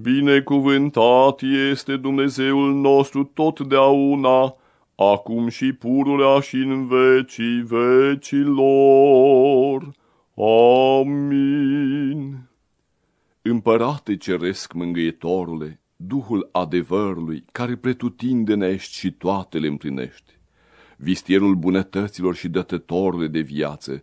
Binecuvântat este Dumnezeul nostru totdeauna, acum și pururea și în vecii vecilor. Amin. Împărate ceresc mângâietorule, Duhul adevărului, care pretutindene ești și toate le împlinești, vistierul bunătăților și dătătorule de viață,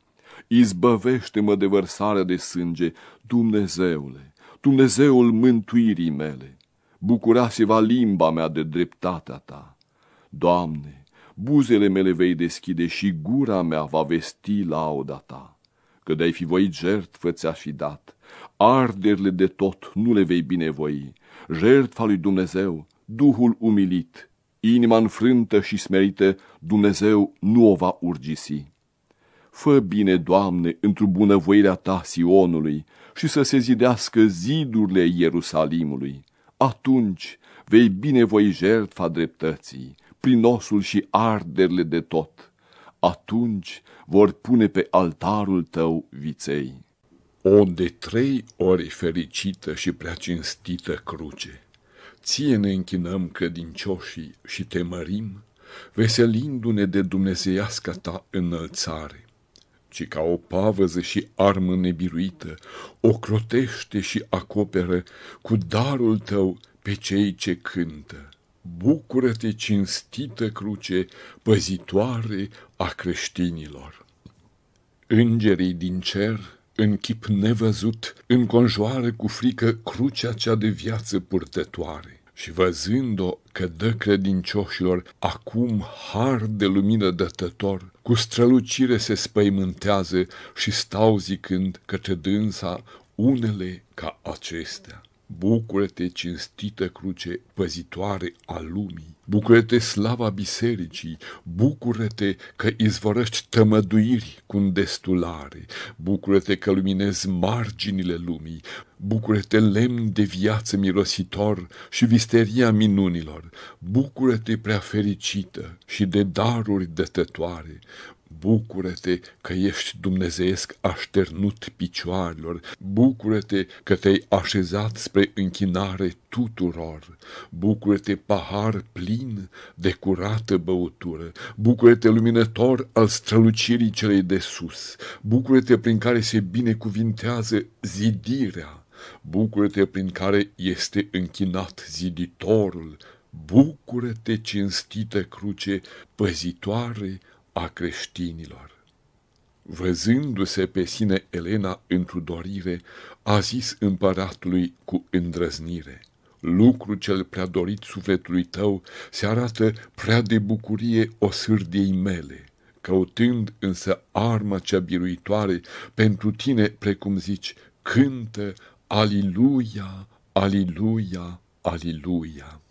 izbăvește-mă de vărsarea de sânge, Dumnezeule, Dumnezeul mântuirii mele, bucura-se-va limba mea de dreptatea ta. Doamne, buzele mele vei deschide și gura mea va vesti lauda ta. Că de-ai fi voit jertfă ți-aș fi dat, arderile de tot nu le vei binevoi, jertfa lui Dumnezeu, Duhul umilit, inima înfrântă și smerită, Dumnezeu nu o va urgisi. Fă bine, Doamne, într-o bunăvoirea Ta Sionului și să se zidească zidurile Ierusalimului. Atunci vei binevoi jertfa dreptății, prin osul și arderile de tot. Atunci vor pune pe altarul Tău viței. O de trei ori fericită și prea cinstită cruce, ție ne închinăm credincioșii și te mărim, veselindu-ne de dumnezeiasca ta înălțare, ci ca o pavăză și armă nebiruită, o crotește și acoperă cu darul tău pe cei ce cântă. Bucură-te, cinstită cruce, păzitoare a creștinilor. Îngerii din cer, în chip nevăzut, înconjoară cu frică crucea cea de viață purtătoare și văzând-o că dă credincioșilor acum har de lumină dătător, cu strălucire se spăimântează și stau zicând către dânsa unele ca acestea. Bucură-te, cinstită cruce, păzitoare a lumii! Bucură-te, slava bisericii! Bucură-te că izvorăști tămăduiri cu destulare! Bucură-te că luminezi marginile lumii! Bucură-te, lemn de viață mirositor și visteria minunilor! Bucură-te, prea fericită și de daruri dătătoare! Bucură-te că ești dumnezeiesc așternut picioarelor, bucură-te că te-ai așezat spre închinare tuturor, bucură-te pahar plin de curată băutură, bucură-te luminător al strălucirii celei de sus, bucură-te prin care se binecuvintează zidirea, bucură-te prin care este închinat ziditorul, bucură-te cinstită cruce, păzitoare a creștinilor. Văzându-se pe sine Elena într-o dorire, a zis împăratului cu îndrăznire, lucru cel prea dorit sufletului tău se arată prea de bucurie o sârdiei mele, căutând însă arma cea biruitoare pentru tine, precum zici, cântă Aliluia, Aliluia, Aliluia.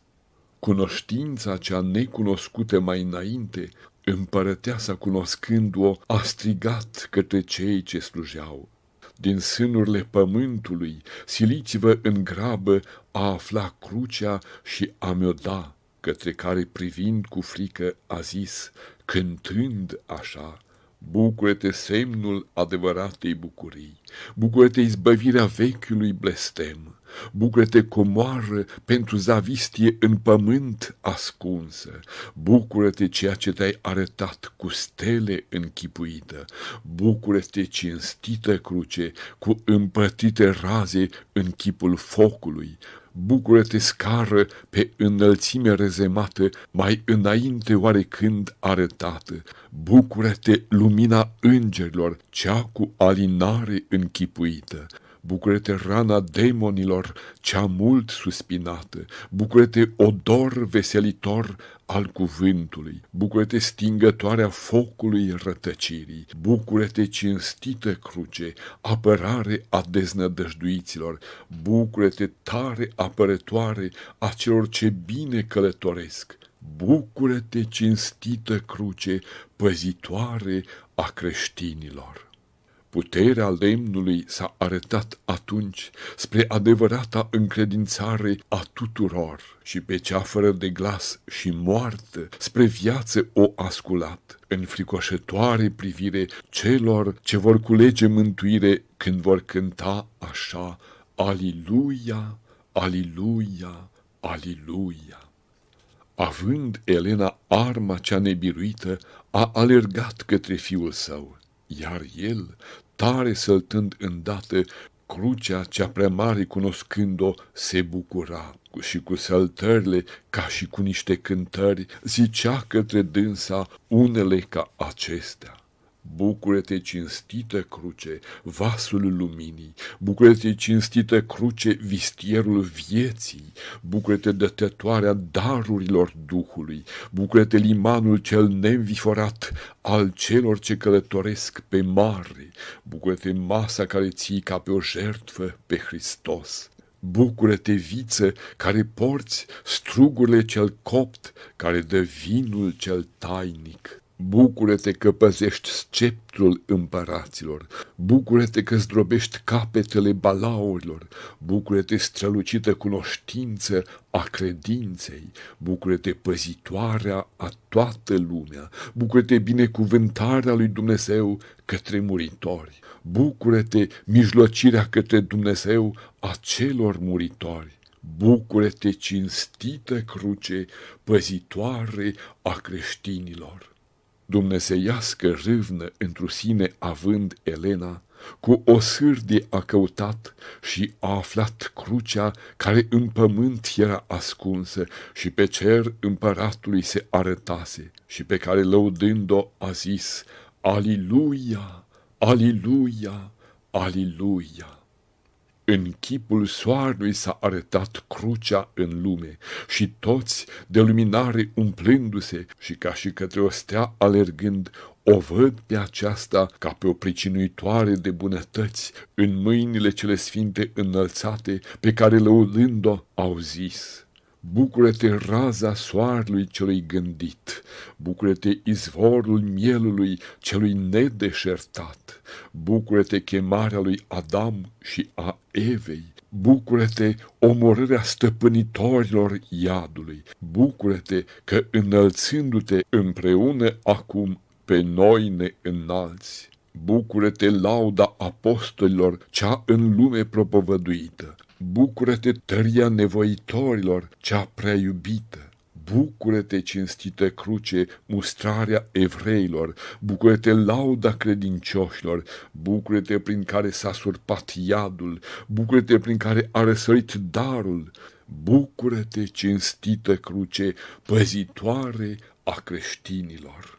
Cunoștința cea necunoscută mai înainte Împărăteasa, cunoscând-o, a strigat către cei ce slujeau. Din sânurile pământului, siliți-vă în grabă a afla crucea și a mi-o da, către care privind cu frică a zis, cântând așa, Bucură-te semnul adevăratei bucurii, bucură-te izbăvirea vechiului blestem, Bucură-te comoară pentru zavistie în pământ ascunsă. Bucură-te ceea ce te-ai arătat cu stele închipuită. Bucură-te cinstită cruce cu împătite raze în chipul focului. Bucură-te scară pe înălțime rezemată, mai înainte oarecând arătată. Bucură-te lumina îngerilor, cea cu alinare închipuită. Bucură-te rana demonilor, cea mult suspinată, Bucură-te odor veselitor al cuvântului, Bucură-te stingătoarea focului rătăcirii, Bucură-te cinstită cruce, apărare a deznădăjduiților, Bucură-te tare apărătoare a celor ce bine călătoresc, Bucură-te cinstită cruce, păzitoare a creștinilor. Puterea lemnului s-a arătat atunci spre adevărata încredințare a tuturor și pe cea fără de glas și moartă spre viață o asculat, în fricoșătoare privire celor ce vor culege mântuire când vor cânta așa, Aliluia, Aliluia, Aliluia. Având Elena arma cea nebiruită, a alergat către fiul său iar el, tare săltând îndată, crucea cea prea mare cunoscând-o, se bucura și cu săltările, ca și cu niște cântări, zicea către dânsa unele ca acestea. Bucură-te, cinstită cruce, vasul luminii, bucură-te, cinstită cruce, vistierul vieții, bucură-te, dătătoarea darurilor Duhului, bucură-te, limanul cel neînviforat al celor ce călătoresc pe mare, bucură-te, masa care ții ca pe o jertfă pe Hristos. Bucură-te, viță, care porți strugurile cel copt, care dă vinul cel tainic. Bucură-te că păzești sceptrul împăraților, bucură-te că zdrobești capetele balaurilor, bucură-te strălucită cunoștință a credinței, bucură-te păzitoarea a toată lumea, bucură-te binecuvântarea lui Dumnezeu către muritori, bucură-te mijlocirea către Dumnezeu a celor muritori, Bucură-te, cinstită cruce, păzitoare a creștinilor. Dumnezeiască râvnă întru sine având Elena, cu o sârdie a căutat și a aflat crucea care în pământ era ascunsă și pe cer împăratului se arătase și pe care lăudând-o a zis, Aliluia, Aliluia, Aliluia. În chipul soarelui s-a arătat crucea în lume și toți, de luminare umplându-se și ca și către o stea alergând, o văd pe aceasta ca pe o pricinuitoare de bunătăți în mâinile cele sfinte înălțate, pe care lăudând-o au zis, Bucură-te raza soarelui celui gândit, bucură-te izvorul mielului celui nedeșertat, bucură-te chemarea lui Adam și a Evei, bucură-te omorârea stăpânitorilor iadului, bucură-te că înălțându-te împreună acum pe noi ne înalți. Bucură-te lauda apostolilor, cea în lume propovăduită. Bucură-te tăria nevoitorilor, cea prea iubită. Bucură-te, cinstită cruce, mustrarea evreilor, bucură-te lauda credincioșilor, bucură-te prin care s-a surpat iadul, bucură-te prin care a răsărit darul, bucură-te, cinstită cruce, păzitoare a creștinilor.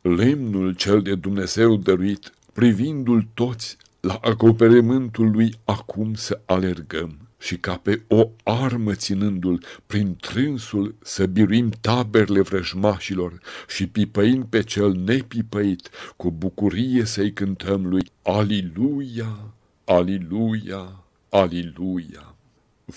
Lemnul cel de Dumnezeu dăruit, privindu-l toți, la acoperământul lui acum să alergăm și ca pe o armă ținându-l prin trânsul să biruim taberele vrăjmașilor și pipăind pe cel nepipăit, cu bucurie să-i cântăm lui Aliluia, Aliluia, Aliluia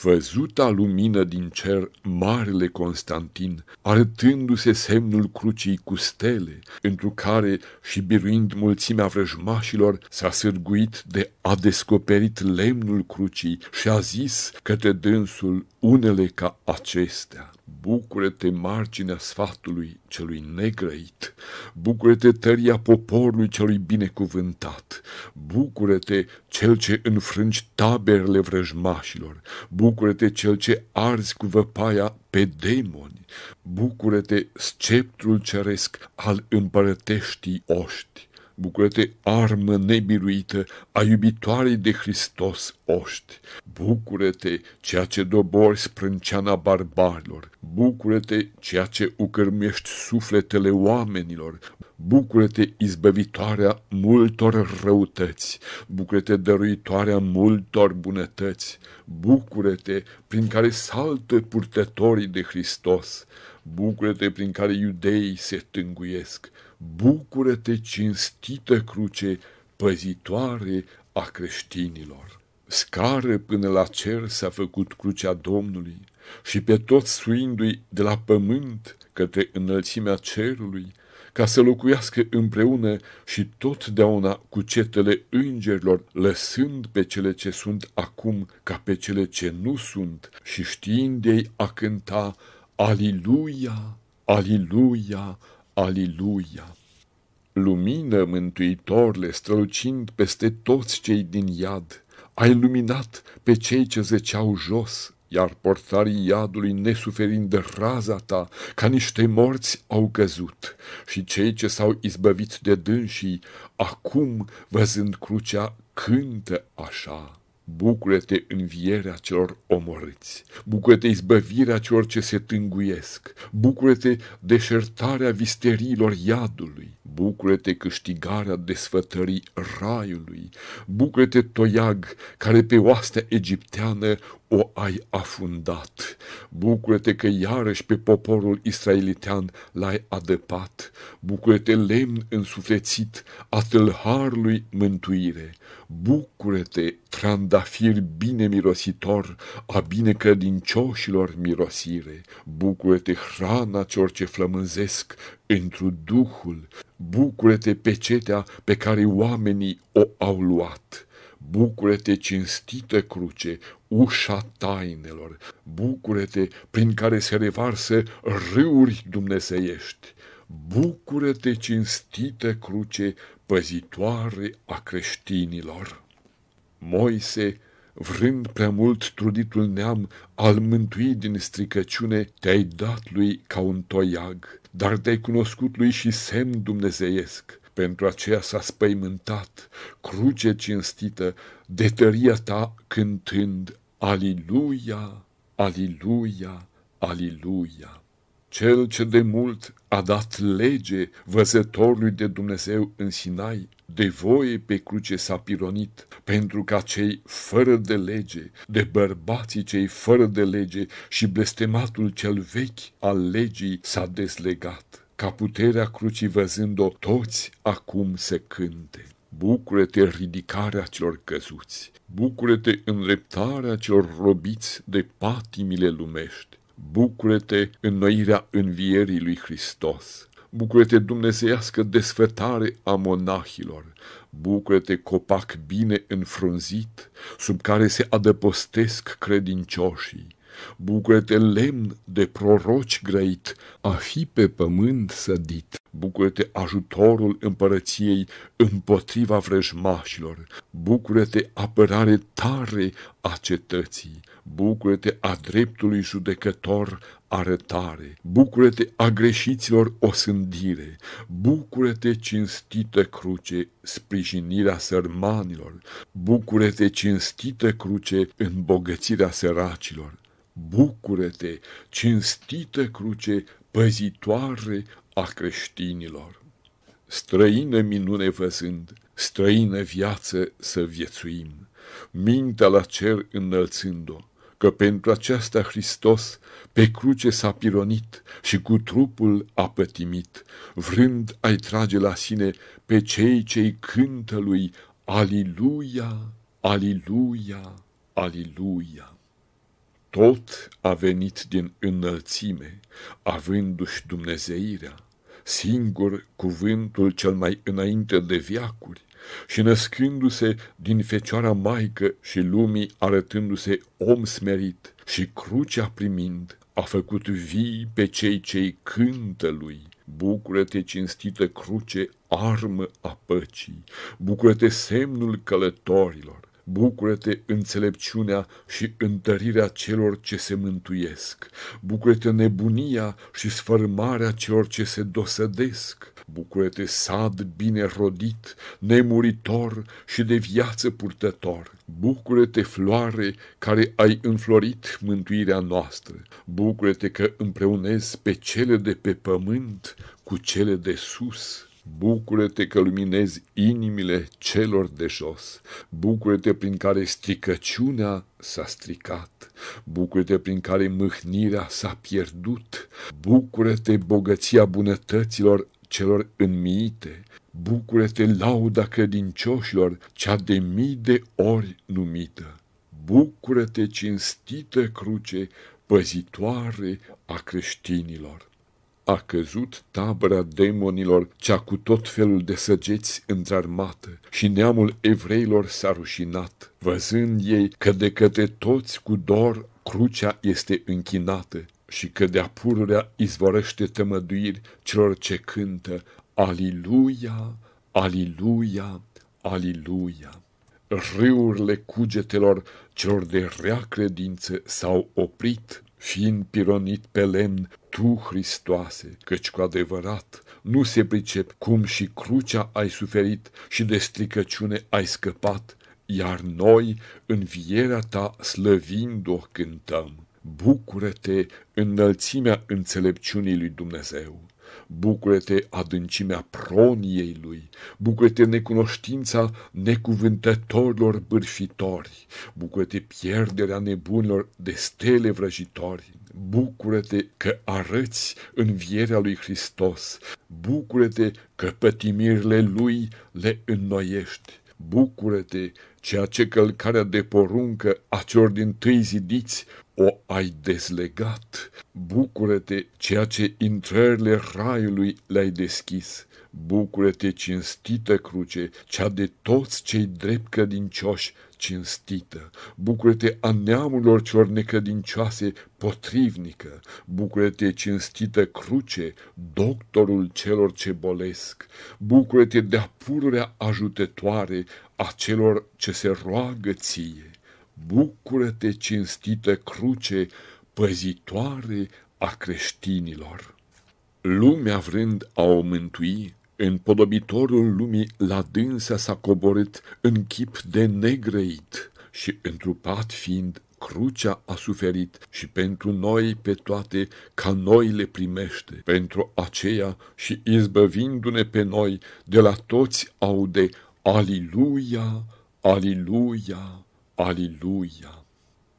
văzuta lumină din cer marele Constantin, arătându-se semnul crucii cu stele, întru care și biruind mulțimea vrăjmașilor s-a sârguit de a descoperit lemnul crucii și a zis către dânsul unele ca acestea. Bucură-te marginea sfatului celui negrăit, bucură-te tăria poporului celui binecuvântat, bucură-te cel ce înfrângi taberele vrăjmașilor, bucură-te cel ce arzi cu văpaia pe demoni, bucură-te sceptrul ceresc al împărăteștii oști, Bucură-te, armă nebiruită a iubitoarei de Hristos oști. Bucură-te, ceea ce dobori sprânceana barbarilor. Bucură-te, ceea ce ucărmești sufletele oamenilor. Bucură-te, izbăvitoarea multor răutăți. Bucură-te, dăruitoarea multor bunătăți. Bucură-te, prin care saltă purtătorii de Hristos. Bucură-te, prin care iudeii se tânguiesc. Bucură-te, cinstită cruce, păzitoare a creștinilor. Scară până la cer s-a făcut crucea Domnului și pe toți suindu-i de la pământ către înălțimea cerului, ca să locuiască împreună și totdeauna cu cetele îngerilor, lăsând pe cele ce sunt acum ca pe cele ce nu sunt și știind ei a cânta Aliluia, Aliluia, Aliluia! Lumină, Mântuitorle, strălucind peste toți cei din iad, ai luminat pe cei ce zeceau jos, iar portarii iadului, nesuferind de raza ta, ca niște morți au căzut, și cei ce s-au izbăvit de dânsii, acum, văzând crucea, cântă așa. Bucură-te învierea celor omorâți, bucură-te izbăvirea celor ce se tânguiesc, bucură-te deșertarea visterilor iadului, bucură-te câștigarea desfătării raiului, bucură-te toiag care pe oastea egipteană o ai afundat, bucură-te că iarăși pe poporul israelitean l-ai adăpat, bucură-te lemn însuflețit a tâlharului mântuire, bucură-te trandafir bine mirositor a binecredincioșilor mirosire, bucură-te hrana celor ce flămânzesc întru Duhul, bucură-te pe cetea pe care oamenii o au luat, bucură-te cinstită cruce, ușa tainelor, bucură-te prin care se revarsă râuri dumnezeiești, bucură-te cinstită cruce, păzitoare a creștinilor. Moise vrând prea mult truditul neam al mântui din stricăciune, te-ai dat lui ca un toiag, dar te-ai cunoscut lui și semn dumnezeiesc. Pentru aceea s-a spăimântat, cruce cinstită, de tăria ta cântând, Aliluia, Aliluia, Aliluia. Cel ce de mult a dat lege văzătorului de Dumnezeu în Sinai, de voie pe cruce s-a pironit, pentru ca cei fără de lege, de bărbații cei fără de lege și blestematul cel vechi al legii s-a deslegat, ca puterea crucii văzând-o toți acum se cânte. Bucură-te ridicarea celor căzuți, bucură-te îndreptarea celor robiți de patimile lumești, bucură-te înnoirea învierii lui Hristos, bucură-te dumnezeiască desfătare a monahilor, bucură-te copac bine înfrunzit, sub care se adăpostesc credincioșii, bucură-te lemn de proroci grăit, a fi pe pământ sădit, bucură-te ajutorul împărăției împotriva vrăjmașilor, bucură-te apărare tare a cetății, bucură-te a dreptului judecător arătare, bucură-te a greșiților osândire, bucură-te cinstită cruce, sprijinirea sărmanilor, bucură-te cinstită cruce, îmbogățirea săracilor, bucură-te cinstită cruce, păzitoare a creștinilor. Străină minune văzând, străină viață să viețuim, mintea la cer înălțând-o, că pentru aceasta Hristos pe cruce s-a pironit și cu trupul a pătimit, vrând ai trage la sine pe cei ce cântă lui Aliluia, Aliluia, Aliluia. Tot a venit din înălțime, avându-și dumnezeirea, singur cuvântul cel mai înainte de viacuri, și născându-se din Fecioara Maică și lumii arătându-se om smerit și crucea primind, a făcut vii pe cei ce cântă lui. Bucură-te, cinstită cruce, armă a păcii, bucură-te semnul călătorilor, Bucură-te înțelepciunea și întărirea celor ce se mântuiesc. Bucură-te nebunia și sfărmarea celor ce se dosădesc. Bucură-te sad bine rodit, nemuritor și de viață purtător. Bucură-te floare care ai înflorit mântuirea noastră. Bucură-te că împreunezi pe cele de pe pământ cu cele de sus. Bucură-te că luminezi inimile celor de jos, bucură-te prin care stricăciunea s-a stricat, bucură-te prin care mâhnirea s-a pierdut, bucură-te bogăția bunătăților celor înmiite, bucură-te lauda credincioșilor, cea de mii de ori numită, bucură-te cinstită cruce, păzitoare a creștinilor a căzut tabăra demonilor, cea cu tot felul de săgeți întrarmată, și neamul evreilor s-a rușinat, văzând ei că de către toți cu dor crucea este închinată și că de-a pururea izvorăște tămăduiri celor ce cântă Aliluia, Aliluia, Aliluia. Râurile cugetelor celor de rea credință s-au oprit, fiind pironit pe lemn tu, Hristoase, căci cu adevărat nu se pricep cum și crucea ai suferit și de stricăciune ai scăpat, iar noi, în vierea ta, slăvind-o cântăm. Bucură-te înălțimea înțelepciunii lui Dumnezeu. Bucură-te adâncimea proniei lui, bucură-te necunoștința necuvântătorilor bârfitori, bucură-te pierderea nebunilor de stele vrăjitori, bucură-te că arăți învierea lui Hristos, bucură-te că pătimirile lui le înnoiești, bucură-te ceea ce călcarea de poruncă a celor din tâi zidiți o ai dezlegat, bucură-te ceea ce intrările raiului le-ai deschis, bucură-te cinstită cruce, cea de toți cei drept credincioși cinstită, bucură-te a neamurilor celor necredincioase potrivnică, bucură-te cinstită cruce, doctorul celor ce bolesc, bucură-te de-a pururea ajutătoare a celor ce se roagă ție, Bucură-te, cinstită cruce, păzitoare a creștinilor. Lumea vrând a o mântui, în podobitorul lumii la dânsa s-a coborât în chip de negrăit și întrupat fiind crucea a suferit și pentru noi pe toate ca noi le primește. Pentru aceea și izbăvindu-ne pe noi de la toți aude Aliluia, Aliluia, Aliluia.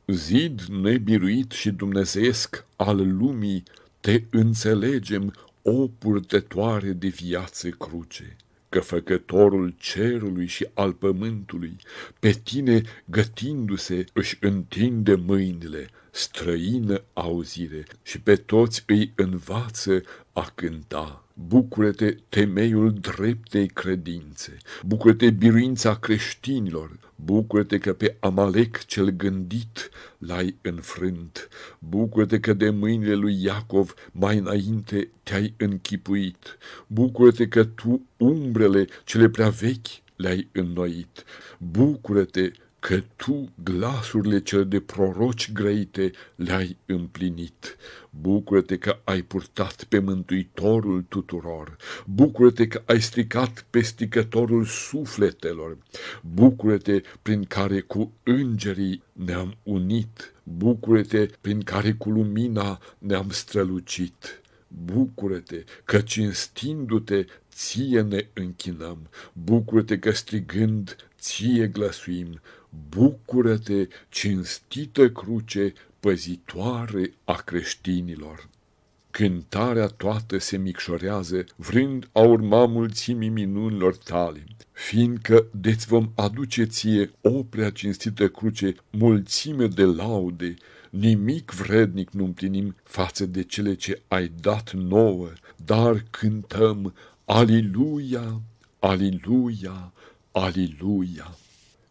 Zid nebiruit și dumnezeesc al lumii, te înțelegem, o purtătoare de viață cruce că făcătorul cerului și al pământului, pe tine gătindu-se își întinde mâinile, străină auzire și pe toți îi învață a cânta. Bucură-te temeiul dreptei credințe, bucură-te biruința creștinilor, bucură-te că pe Amalek cel gândit l-ai înfrânt, bucură-te că de mâinile lui Iacov mai înainte te-ai închipuit, bucură-te că tu umbrele cele prea vechi le-ai înnoit, bucură-te că tu glasurile cele de proroci grăite le-ai împlinit. Bucură-te că ai purtat pe Mântuitorul tuturor. Bucură-te că ai stricat pe stricătorul sufletelor. Bucură-te prin care cu îngerii ne-am unit. Bucură-te prin care cu lumina ne-am strălucit. Bucură-te că cinstindu-te ție ne închinăm. Bucură-te că strigând ție glăsuim. Bucură-te, cinstită cruce, păzitoare a creștinilor. Cântarea toată se micșorează, vrând a urma mulțimii minunilor tale, fiindcă de-ți vom aduce ție, o prea cinstită cruce, mulțime de laude, nimic vrednic nu împlinim față de cele ce ai dat nouă, dar cântăm Aliluia, Aliluia, Aliluia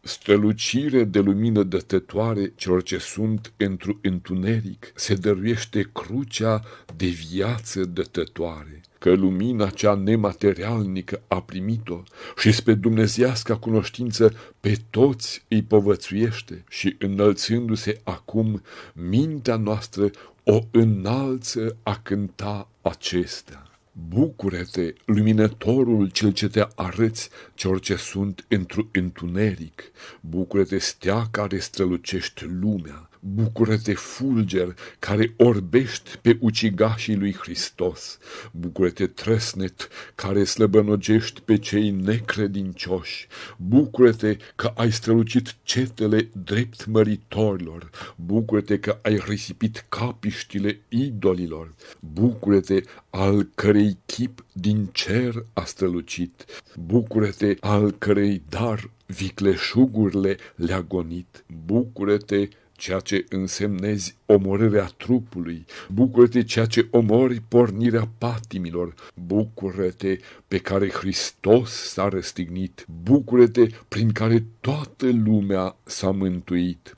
strălucire de lumină dătătoare celor ce sunt într întuneric, se dăruiește crucea de viață dătătoare, că lumina cea nematerialnică a primit-o și spre dumnezească cunoștință pe toți îi povățuiește și înălțându-se acum mintea noastră o înalță a cânta acestea. Bucură-te, luminătorul cel ce te arăți celor ce sunt într-un întuneric. Bucură-te, stea care strălucești lumea. Bucură-te, fulger, care orbești pe ucigașii lui Hristos. Bucură-te, trăsnet, care slăbănogești pe cei necredincioși. Bucură-te că ai strălucit cetele drept măritorilor. Bucură-te că ai risipit capiștile idolilor. Bucură-te al cărei chip din cer a strălucit. Bucură-te al cărei dar vicleșugurile le-a gonit. Bucură-te ceea ce însemnezi omorârea trupului, bucură-te ceea ce omori pornirea patimilor, bucură-te pe care Hristos s-a răstignit, bucură-te prin care toată lumea s-a mântuit,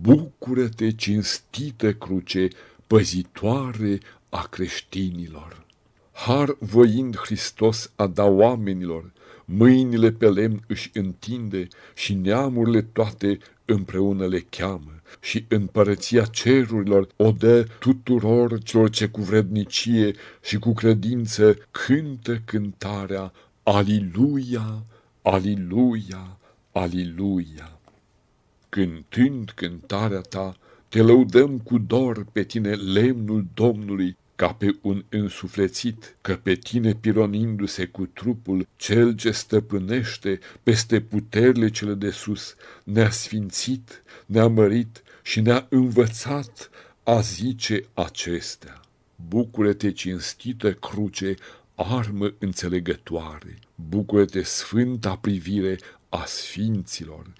bucură-te cinstită cruce, păzitoare a creștinilor. Har voind Hristos a da oamenilor, mâinile pe lemn își întinde și neamurile toate împreună le cheamă și împărăția cerurilor o dă tuturor celor ce cu vrednicie și cu credință cântă cântarea Aliluia, Aliluia, Aliluia. Cântând cântarea ta, te lăudăm cu dor pe tine lemnul Domnului, ca pe un însuflețit, că pe tine pironindu-se cu trupul, cel ce stăpânește peste puterile cele de sus, ne-a sfințit, ne-a mărit și ne-a învățat a zice acestea. Bucură-te cinstită cruce, armă înțelegătoare, bucură-te sfânta privire a sfinților,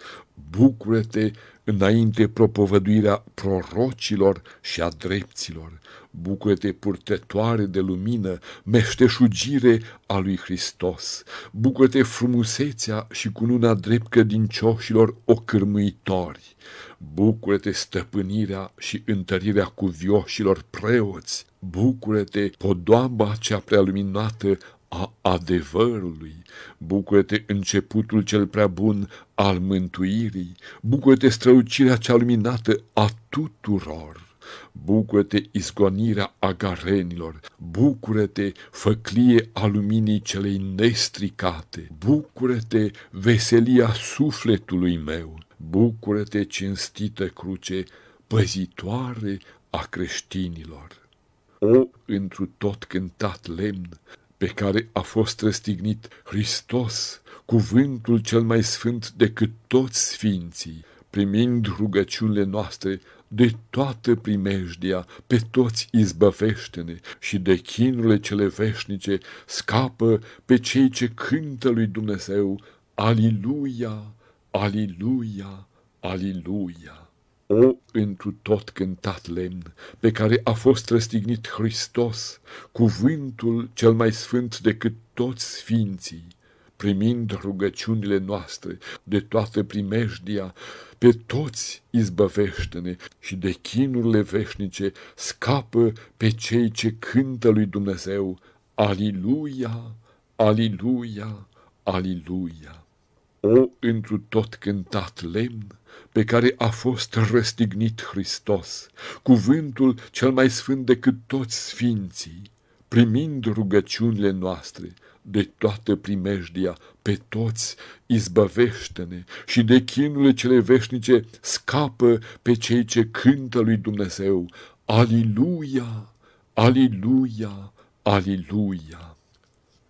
bucură-te înainte propovăduirea prorocilor și a drepților, bucură-te purtătoare de lumină, meșteșugire a lui Hristos, bucură-te frumusețea și cununa drept cădincioșilor ocârmâitori, bucură-te stăpânirea și întărirea cuvioșilor preoți, bucură-te podoaba cea prea luminată a adevărului, bucură-te începutul cel prea bun al mântuirii, bucură-te strălucirea cea luminată a tuturor. Bucură-te izgonirea agarenilor, bucură-te făclie a luminii celei nestricate, bucură-te veselia sufletului meu, bucură-te cinstită cruce, păzitoare a creștinilor. O, întru tot cântat lemn, pe care a fost răstignit Hristos, cuvântul cel mai sfânt decât toți sfinții, primind rugăciunile noastre de toată primejdia, pe toți izbăvește-ne și de chinurile cele veșnice scapă pe cei ce cântă lui Dumnezeu, Aliluia, Aliluia, Aliluia. O, întru tot cântat lemn, pe care a fost răstignit Hristos, cuvântul cel mai sfânt decât toți sfinții, primind rugăciunile noastre de toată primejdia, pe toți izbăvește-ne și de chinurile veșnice scapă pe cei ce cântă lui Dumnezeu. Aliluia, aliluia, aliluia. O, întru tot cântat lemn, pe care a fost răstignit Hristos, cuvântul cel mai sfânt decât toți sfinții, primind rugăciunile noastre, de toată primejdia, pe toți izbăvește-ne și de chinurile cele veșnice scapă pe cei ce cântă lui Dumnezeu. Aliluia, aliluia, aliluia.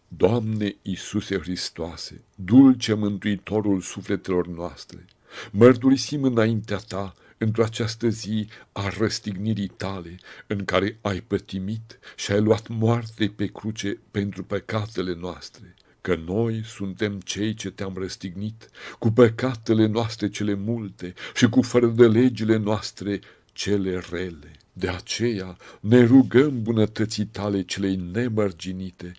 Doamne Iisuse Hristoase, dulce mântuitorul sufletelor noastre, mărturisim înaintea Ta într-o această zi a răstignirii tale, în care ai pătimit și ai luat moarte pe cruce pentru păcatele noastre, că noi suntem cei ce te-am răstignit, cu păcatele noastre cele multe și cu fără de legile noastre cele rele. De aceea ne rugăm bunătății tale celei nemărginite,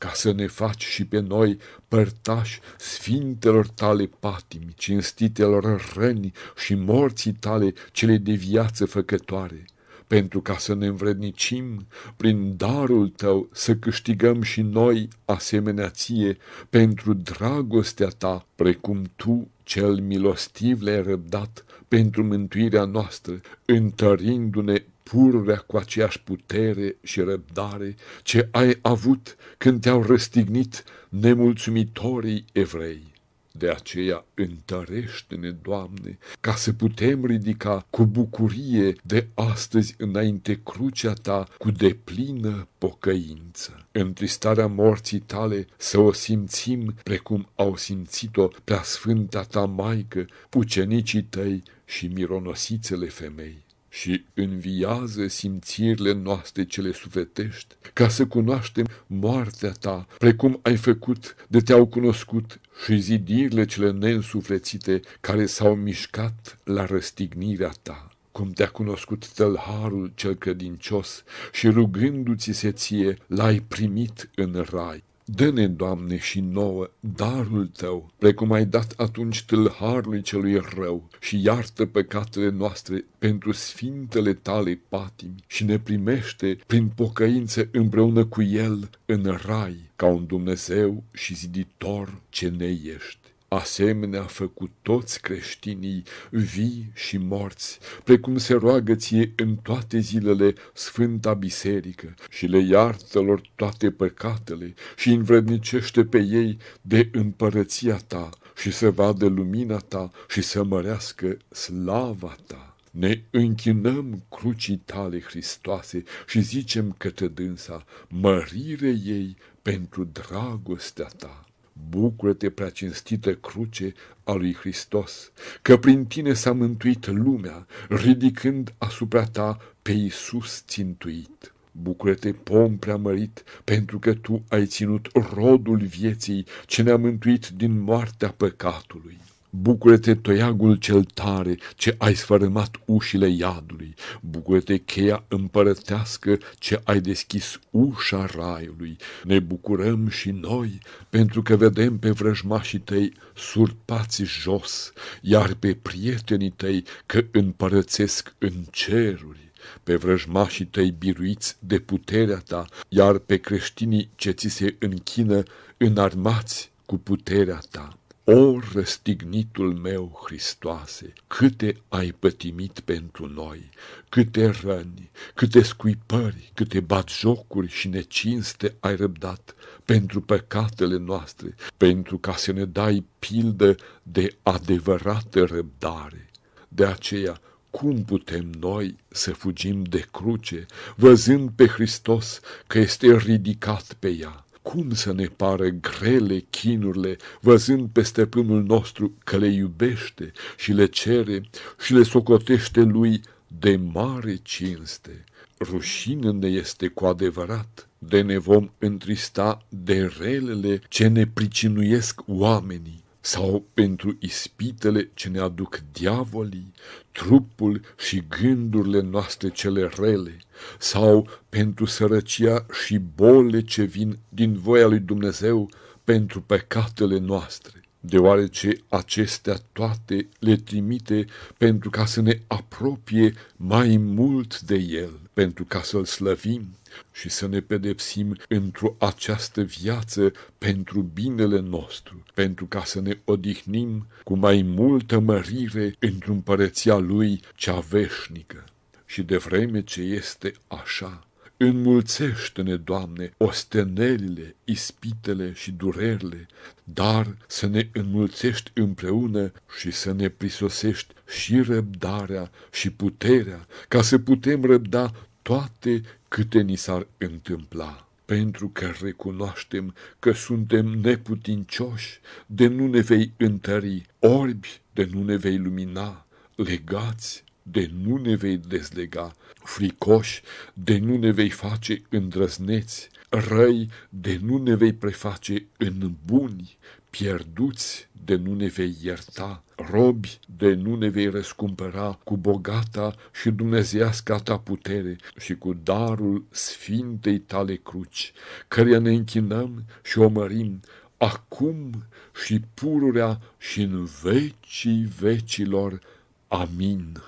ca să ne faci și pe noi părtași sfintelor tale patimi, cinstitelor răni și morții tale cele de viață făcătoare, pentru ca să ne învrednicim prin darul tău să câștigăm și noi asemenea ție pentru dragostea ta, precum tu cel milostiv le-ai răbdat pentru mântuirea noastră, întărindu-ne purvea cu aceeași putere și răbdare ce ai avut când te-au răstignit nemulțumitorii evrei. De aceea întărește-ne, Doamne, ca să putem ridica cu bucurie de astăzi înainte crucea Ta cu deplină pocăință. Întristarea morții Tale să o simțim precum au simțit-o prea sfânta Ta Maică, ucenicii Tăi și mironosițele femei și înviază simțirile noastre cele sufletești, ca să cunoaștem moartea ta, precum ai făcut de te-au cunoscut și zidirile cele neînsuflețite care s-au mișcat la răstignirea ta cum te-a cunoscut tălharul cel credincios și rugându-ți se ție, l-ai primit în rai. Dă-ne, Doamne, și nouă darul Tău, precum ai dat atunci tâlharului celui rău și iartă păcatele noastre pentru sfintele Tale patimi și ne primește prin pocăință împreună cu El în rai, ca un Dumnezeu și ziditor ce ne ești asemenea făcut toți creștinii vii și morți, precum se roagă ție în toate zilele Sfânta Biserică și le iartă lor toate păcatele și învrednicește pe ei de împărăția ta și să vadă lumina ta și să mărească slava ta. Ne închinăm crucii tale, Hristoase, și zicem către dânsa, mărire ei pentru dragostea ta. Bucură-te, prea cinstită cruce a lui Hristos, că prin tine s-a mântuit lumea, ridicând asupra ta pe Iisus țintuit. Bucură-te, pom preamărit, pentru că tu ai ținut rodul vieții ce ne-a mântuit din moartea păcatului. Bucură-te, toiagul cel tare, ce ai sfărâmat ușile iadului. Bucură-te, cheia împărătească, ce ai deschis ușa raiului. Ne bucurăm și noi, pentru că vedem pe vrăjmașii tăi surpați jos, iar pe prietenii tăi că împărățesc în ceruri. pe vrăjmașii tăi biruiți de puterea ta, iar pe creștinii ce ți se închină înarmați cu puterea ta. O, răstignitul meu, Hristoase, câte ai pătimit pentru noi, câte răni, câte scuipări, câte batjocuri și necinste ai răbdat pentru păcatele noastre, pentru ca să ne dai pildă de adevărată răbdare. De aceea, cum putem noi să fugim de cruce, văzând pe Hristos că este ridicat pe ea? Cum să ne pară grele chinurile, văzând pe stăpânul nostru că le iubește și le cere și le socotește lui de mare cinste? Rușine ne este cu adevărat, de ne vom întrista de relele ce ne pricinuiesc oamenii, sau pentru ispitele ce ne aduc diavolii, trupul și gândurile noastre cele rele, sau pentru sărăcia și bolile ce vin din voia lui Dumnezeu pentru păcatele noastre, deoarece acestea toate le trimite pentru ca să ne apropie mai mult de El, pentru ca să-L slăvim și să ne pedepsim într-o această viață pentru binele nostru, pentru ca să ne odihnim cu mai multă mărire într-o împărăția Lui cea veșnică. Și de vreme ce este așa, Înmulțește-ne, Doamne, ostenelile, ispitele și durerile, dar să ne înmulțești împreună și să ne prisosești și răbdarea și puterea, ca să putem răbda toate câte ni s-ar întâmpla, pentru că recunoaștem că suntem neputincioși, de nu ne vei întări, orbi de nu ne vei lumina, legați de nu ne vei dezlega, fricoși de nu ne vei face îndrăzneți, răi de nu ne vei preface în buni, pierduți de nu ne vei ierta, robi de nu ne vei răscumpăra cu bogata și dumnezeasca ta putere și cu darul sfintei tale cruci, căreia ne închinăm și o mărim acum și pururea și în vecii vecilor. Amin.